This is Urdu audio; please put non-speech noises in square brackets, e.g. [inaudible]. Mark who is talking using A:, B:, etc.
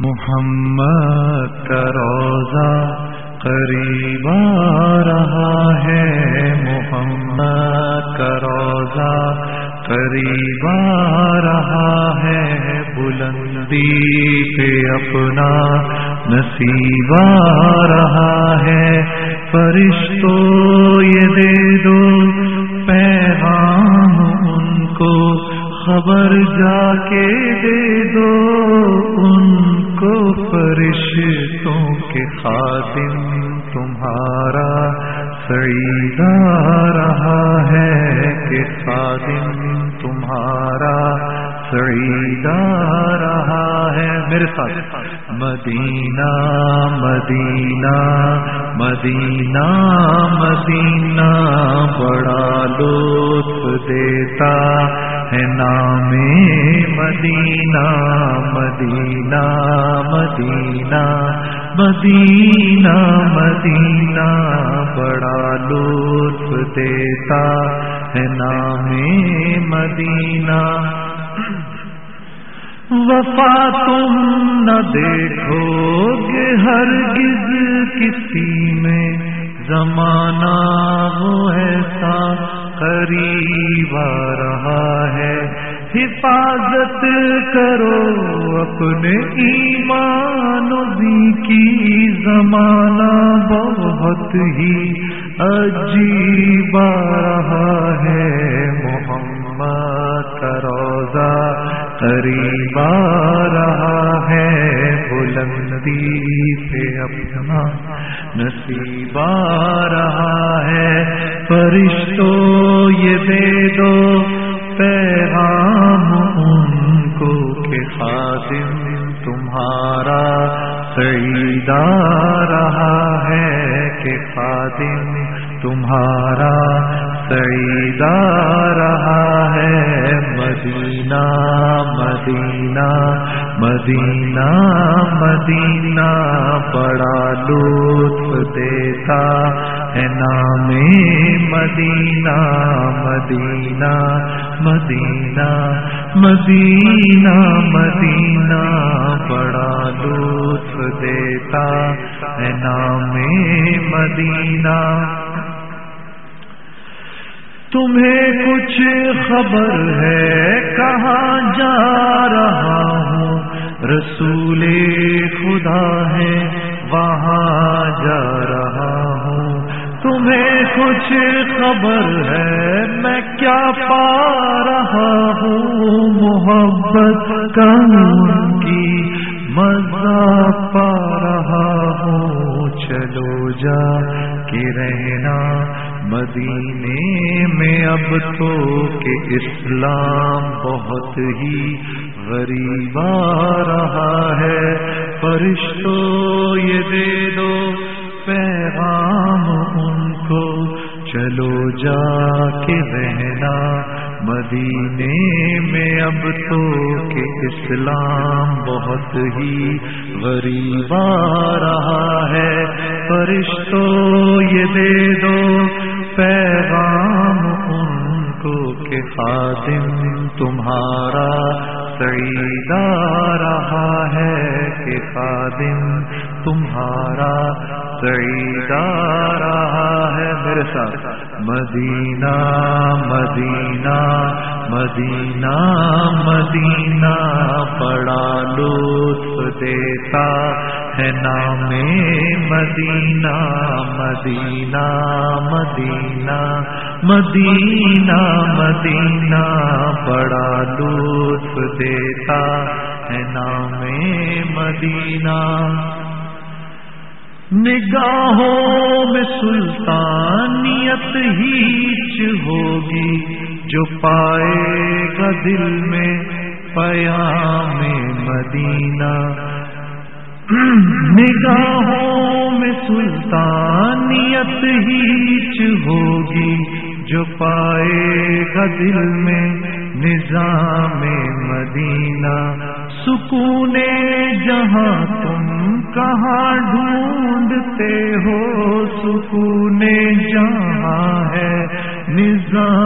A: محمد کا روزہ قریب آ رہا ہے۔ محمد کا روزہ قریب آ رہا ہے۔ بلندی پہ اپنا نصیب آ رہا ہے۔ فرشتوں خبر جا کے دے دو ان کو فرشتوں کے خادم تمہارا سعیدہ رہا ہے کہ خادم تمہارا سعیدہ رہا ہے میرے ساتھ۔ مدینہ مدینہ مدینہ مدینہ، بڑا لطف دیتا۔ ہے نام مدینہ مدینہ مدینہ مدینہ مدینہ، بڑا لطف دیتا ہے نام مدینہ۔ وفا تم نہ دیکھو گے ہرگز کسی میں، زمانہ وہ ایسا قریب آ رہا حفاظت کرو اپنے ایمان بھی کی زمانہ بہت ہی عجیب رہا ہے۔ محمد کا روزہ قریب رہا ہے۔ بلندی سے اپنا نصیب رہا ہے۔ فرشتوں یہ دے دو۔ پیغام خادم تمہارا سعیدہ رہا ہے کہ خادم تمہارا سعیدہ رہا ہے مدینہ مدینہ مدینہ مدینہ، بڑا لطف دیتا ہے نام مدینہ مدینہ مدینہ مدینہ مدینہ بڑا لطف دیتا ہے نام مدینہ۔ تمہیں کچھ خبر ہے کہاں جا رہا ہوں؟ رسول خدا ہے، وہاں کچھ خبر ہے، میں کیا پا رہا ہوں؟ محبت کہوں کی مزہ پا رہا ہوں۔ چلو جا کے رہنا مدینے میں، اب تو کہ اسلام بہت ہی غریب آ رہا ہے۔ فرشتوں یہ دے دو جا کے رہنا مدینے میں اب تو کہ اسلام بہت ہی غریب آ رہا ہے۔ فرشتوں یہ دے دو پیغام ان کو کہ خادم تمہارا سعیدہ رہا ہے کہ خادم تمہارا سعیدہ رہا ہے میرے ساتھ۔ مدینہ مدینہ مدینہ مدینہ۔ بڑا لطف دیتا ہے نام مدینہ مدینہ مدینہ مدینہ مدینہ۔ بڑا لطف دیتا ہے نام مدینہ۔ نگاہوں میں سلطانیت ہیچ ہوگی جو پائے گا دل میں پیام مدینہ۔ [clears throat] نگاہوں میں سلطانیت ہیچ ہوگی جو پائے گا دل میں نظام مدینہ۔ سکون جہاں تم کہاں ڈھونڈتے ہو سکون جہاں ہے نظام